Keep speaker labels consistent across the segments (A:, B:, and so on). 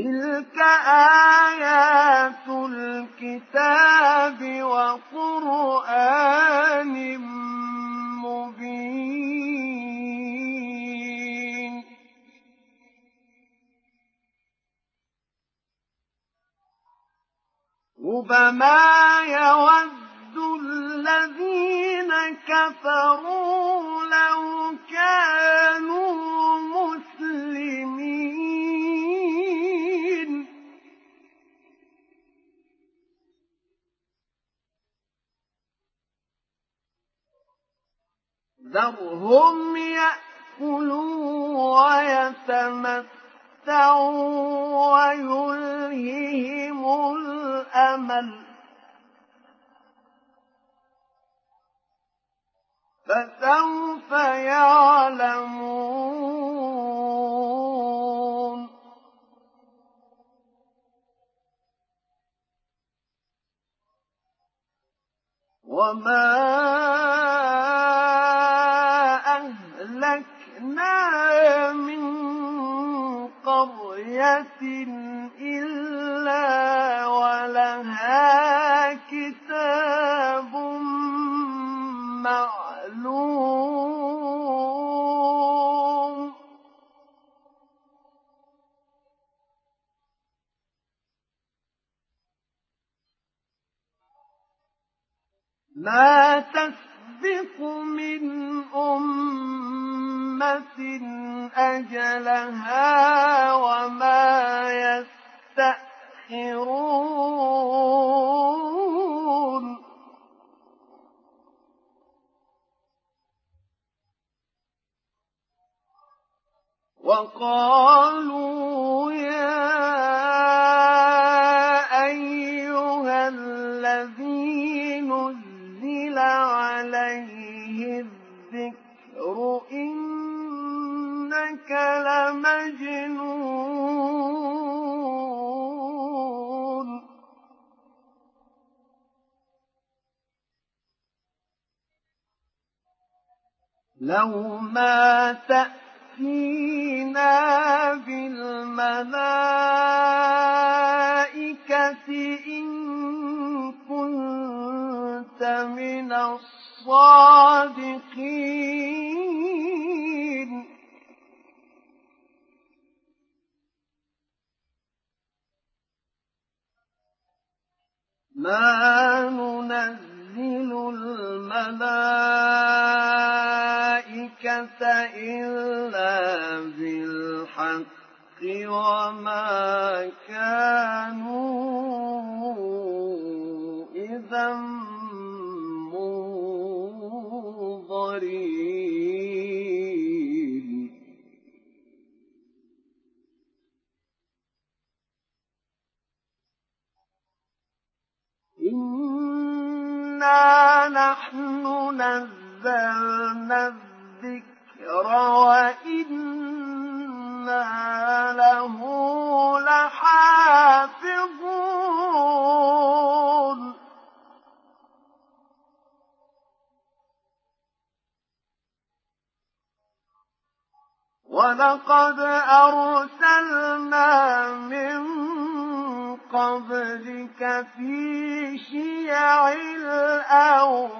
A: تلك آيات الكتاب وقرآن مبين ربما يود الذين كفروا لو كانوا ذرهم يأكلوا ويتمتعوا ويلههم الأمل. فسوف يعلمون نزل عليه الذكر إنك لمجنون لو ما تأتي يأتينا بالملائكة كنت من الصادقين. ما ننزل الملائكة إلا بالحق وما كانوا إذا منظرين. إنا نحن نزلنا الذكر وإنا ولقد أرسلنا من قبلك في شيع الأولين.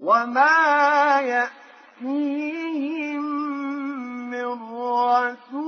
A: وما يأتيهم من رسول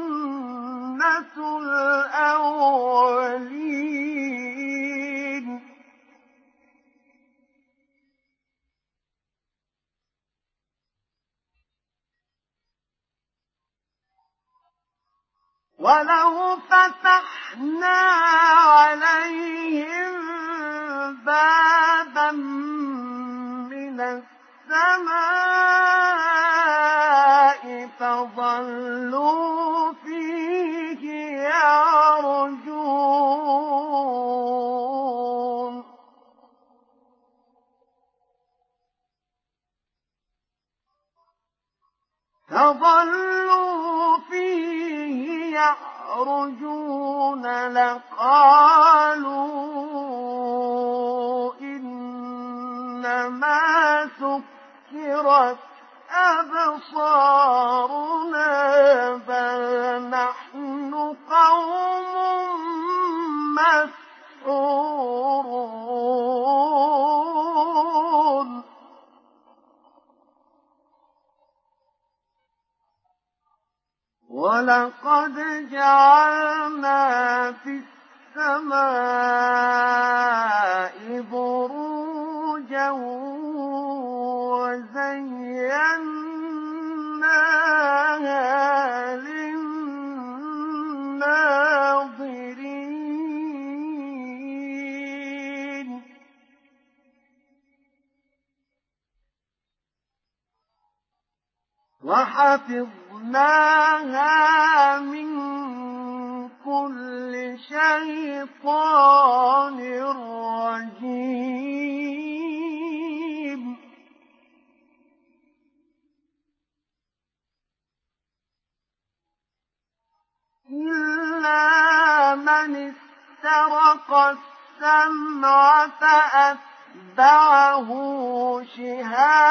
A: ولو سكرت أبصارنا بل نحن قوم مسحورون. ولقد جعلنا في السماء بروجا وزيناها للناظرين. وحفظ وحفظناها من كل شيطان رجيم. إلا من استرق السمع فأتبعه شهاب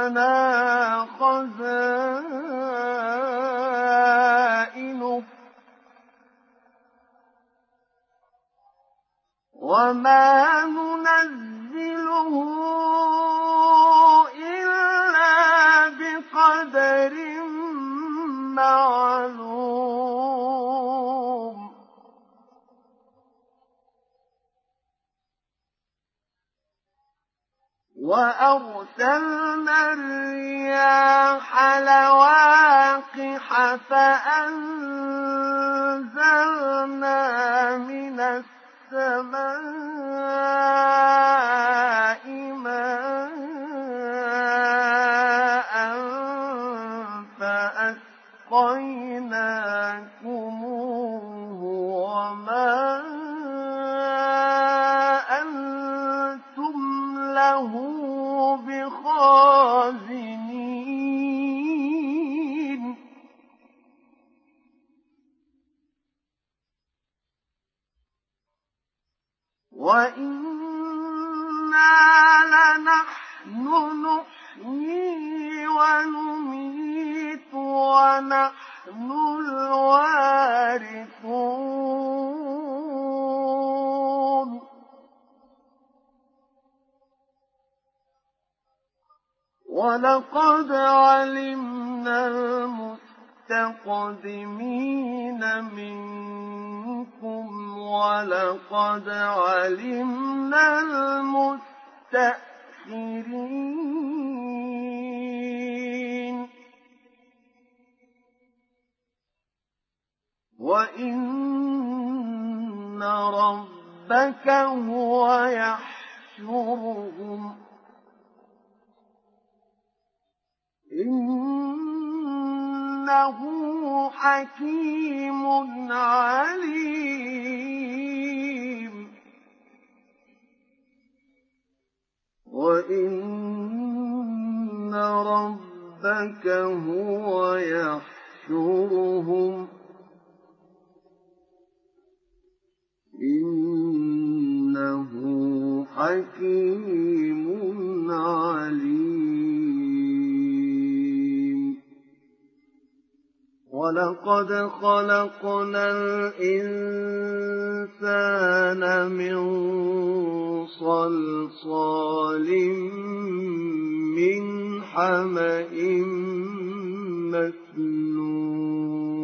A: عندنا فأ لنحن نحيي ونميت ونحن الوارثون. ولقد علمنا من المستقدمين منكم ولقد علمنا المستأخرين حكيم عليم. ولقد خلقنا الإنسان من صلصال من حمإ مسنون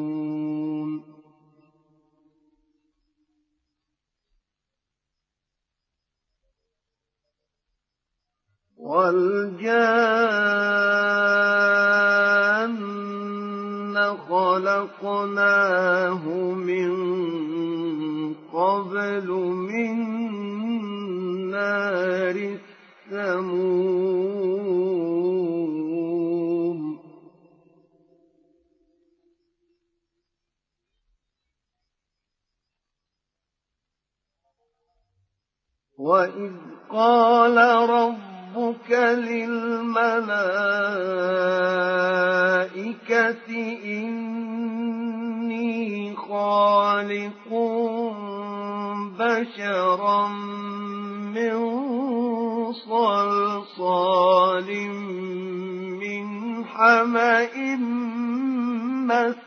A: والجان خلقناه من قبل من نار السموم. وإذ قال ربك للملائكة إني خالق بشرا من صلصال من حمإ مسنون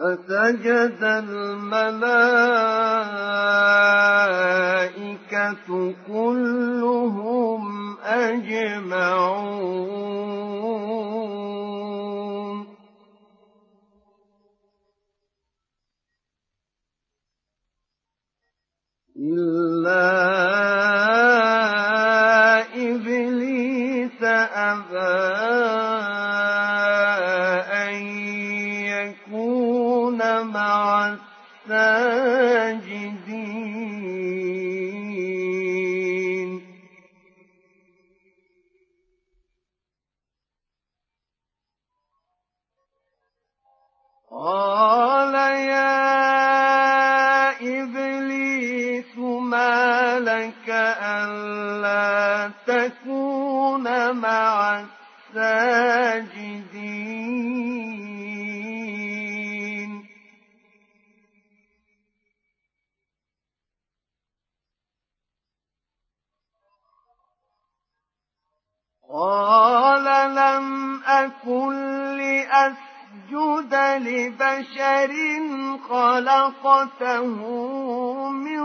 A: فسجد الملائكة كلهم أجمعون. إلا إبليس أبى مع الساجدين. قال يا إبليس ما لك ألا تكون مع الساجدين. لبشر خلقته من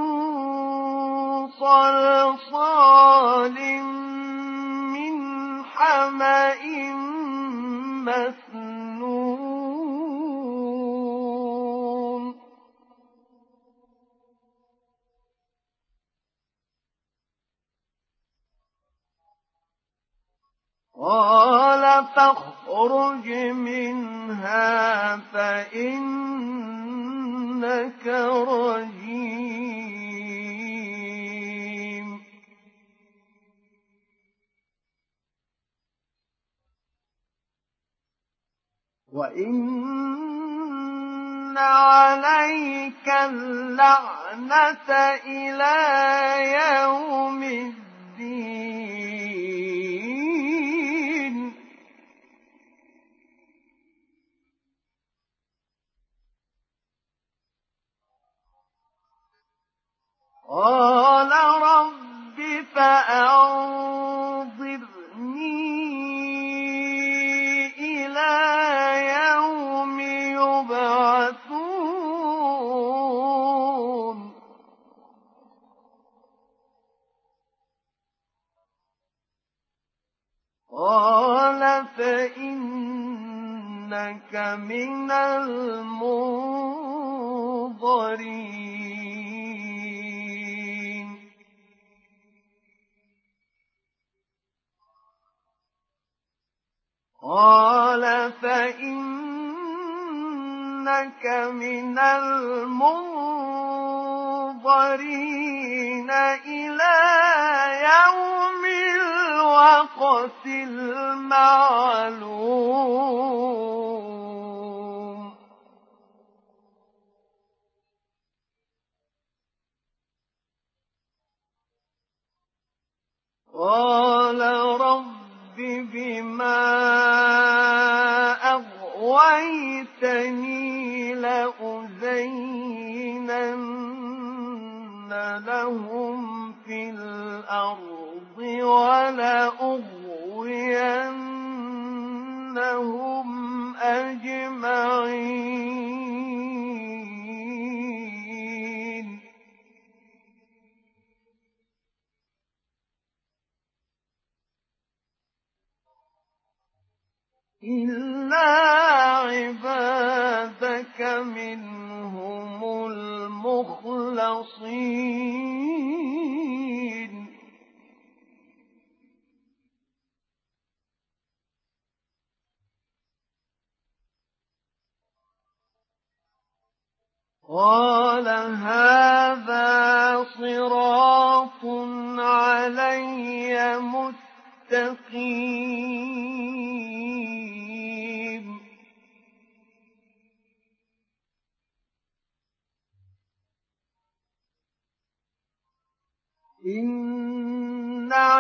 A: صلصال من حمأ مسنون قال فاخرج منها فإنك رجيم. وإن عليك اللعنة إلى يوم الدين. فأنظرني إلى يوم يبعثون. قال فإنك من المنظرين. قال فإنك من المنظرين إلى يوم الوقت المعلوم. قال رب بما أغويتني لأزينن لهم في الأرض ولأغوينهم أجمعين. إلا عبادك منهم المخلصين قال هذا صراط علي مستقيم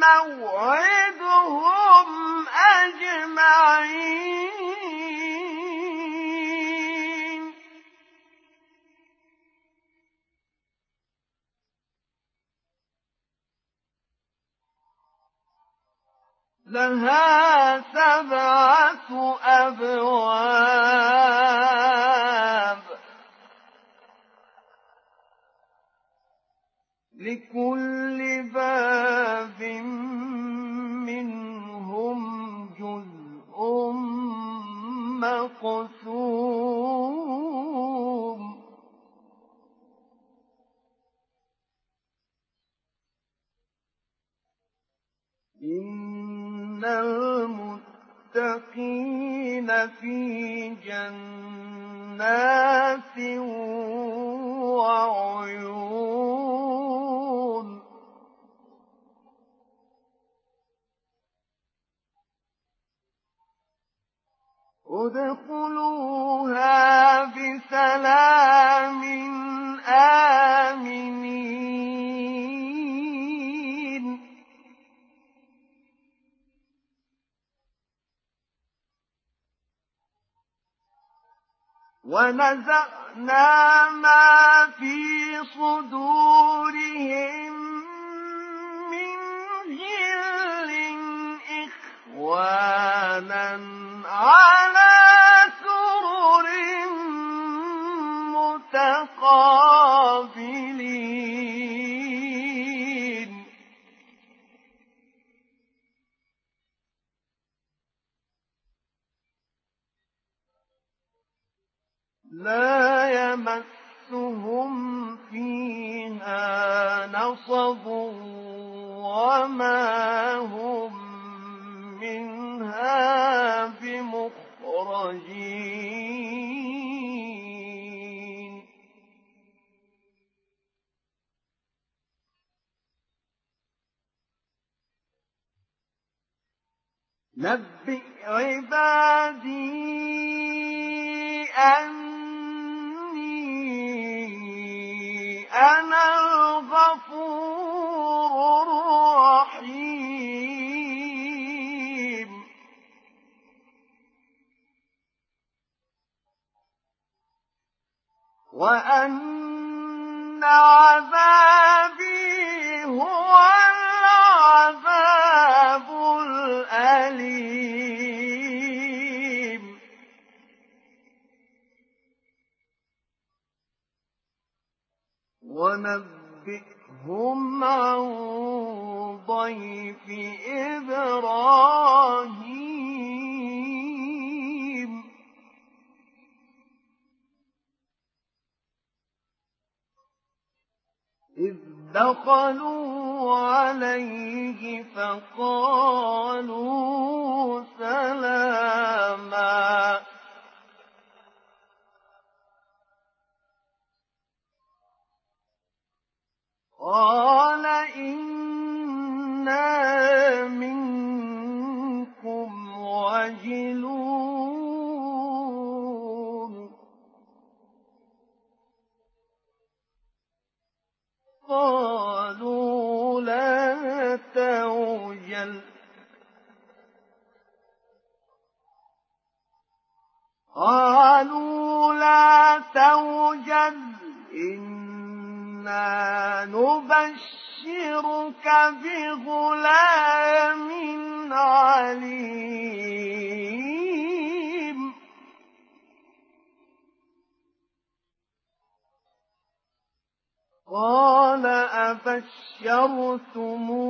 A: لموعدهم أجمعين. لها سبعة أبواب ونزعنا ما في صدورهم من غل إخوانا على سرر متقابلين نبئ عبادي أني أنا الغفور الرحيم. وأن عذابي هو ونبئهم عن ضيف إبراهيم. إذ دخلوا عليه فقالوا سلاما. قال إنا منكم وجلون قالوا لا توجل قالوا لا توجل إنا نبشرك بغلام عليم. قال أبشرتموني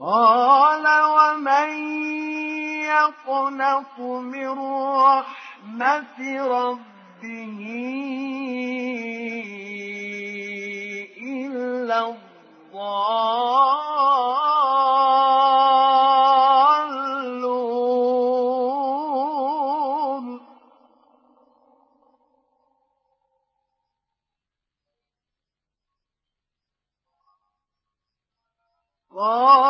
A: قال ومن يقنط من رحمة ربه إلا الضالون. قال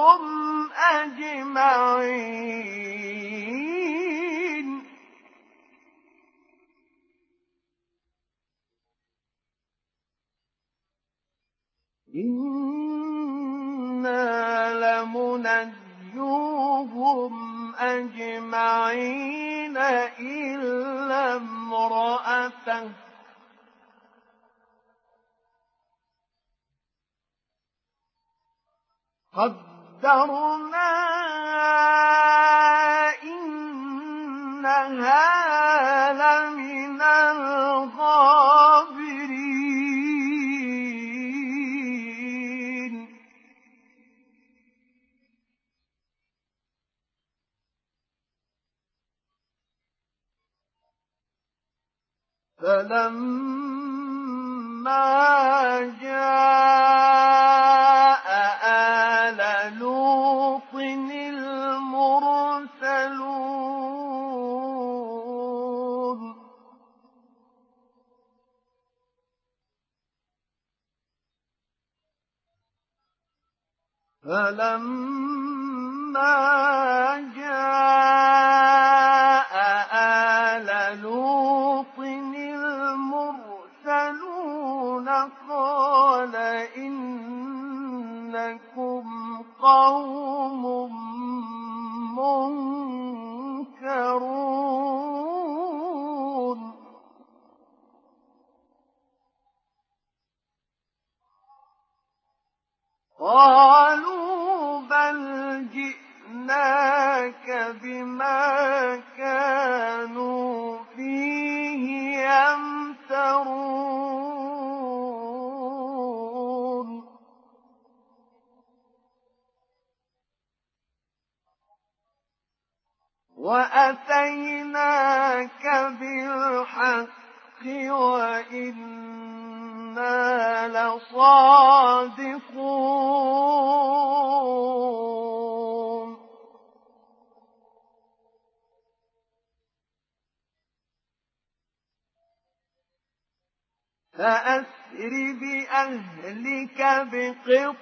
A: لمنجوهم أجمعين. إنا لمنجوهم أجمعين إلا امرأته. قدرنا إنها لمن الغابرين فلما جاء فلما جاء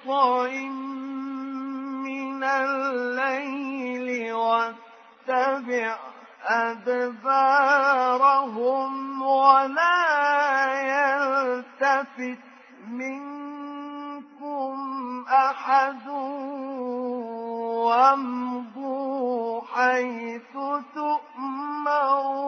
A: قطع من الليل واتبع أدبارهم ولا يلتفت منكم أحد وامضوا حيث تؤمرون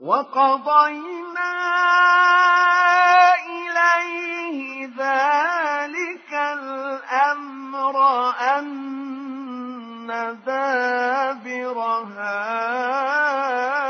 A: وقضينا إليه ذلك الأمر أن دابر هؤلاء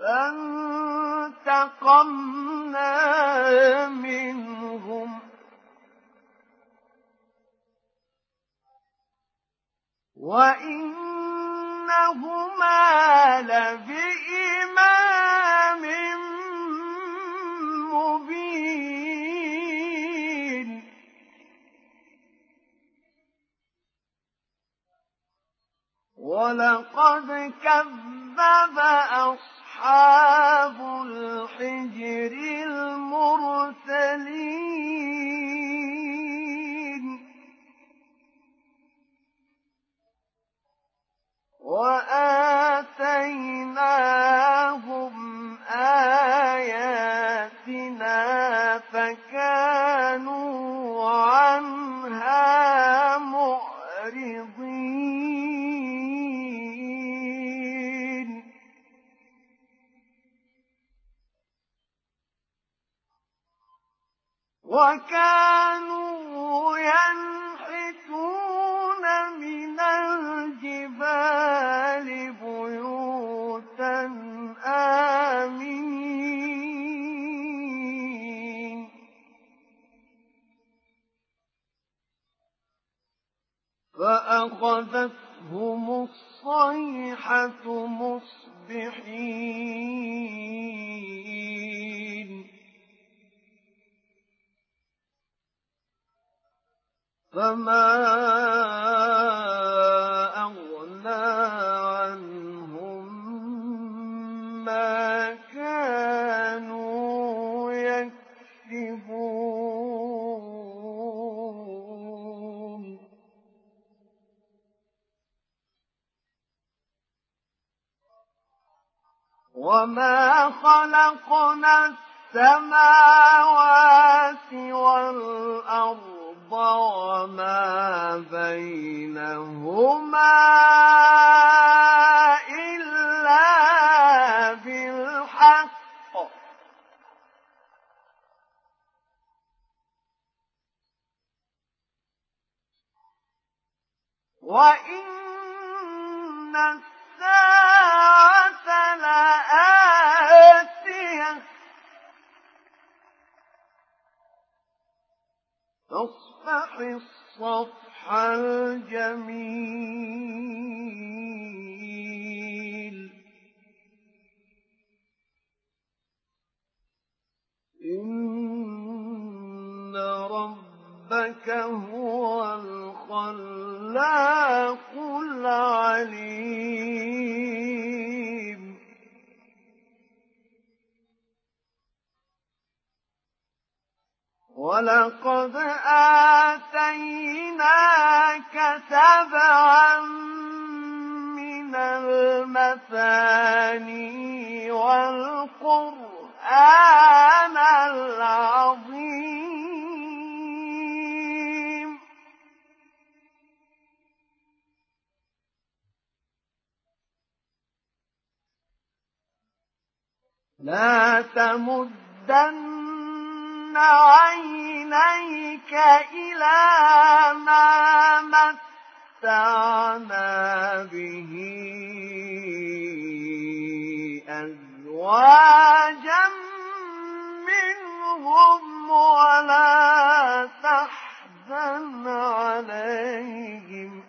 A: فانتقمنا منهم. وإنهما لبإمام مبين. ولقد كذب أصحابه أصحاب الحجر المرسلين. وكانوا الصف متعنا به أزواجا منهم ولا تحزن عليهم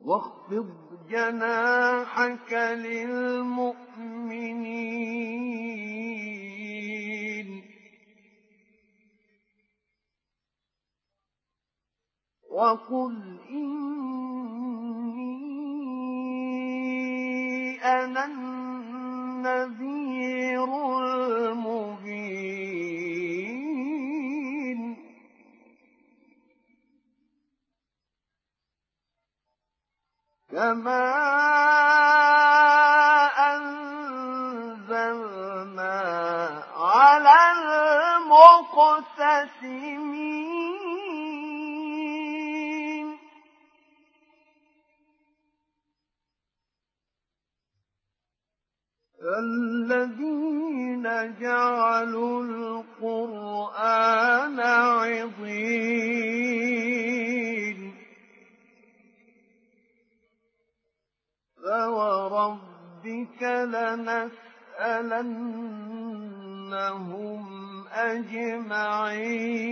A: واخفض جناحك للمؤمنين وقل إني أنا النذير المبين كما الذين جعلوا القرآن عضين. فوربك لنسألنهم أجمعين.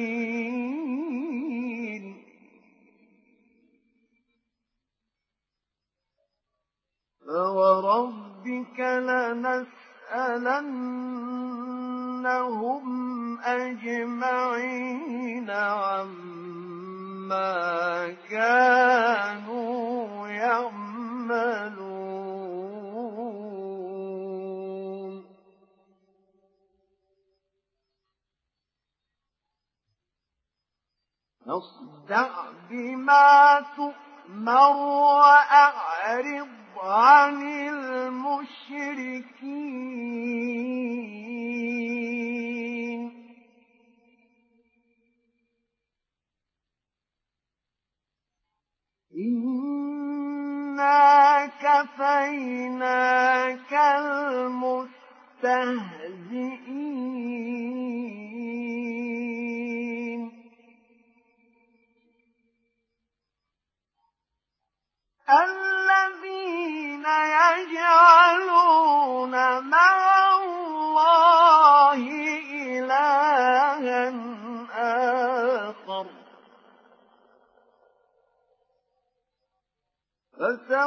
A: فوربك لنسألنهم أجمعين عما كانوا يعملون. فاصدع بما تؤمر وأعرض عن المشركين. إنا كفيناك المستهزئين. الذين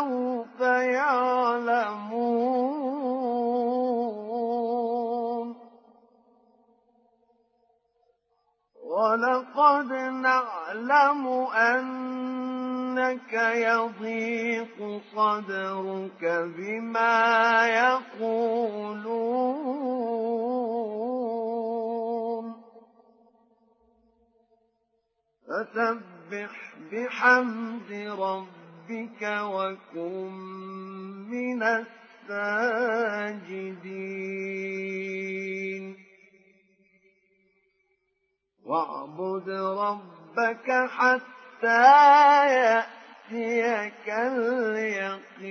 A: فسوف يعلمون. ولقد نعلم أنك يضيق صدرك بما يقولون. فسبح بحمد ربك ربك وكن من الساجدين. واعبد ربك حتى يأتيك اليقين.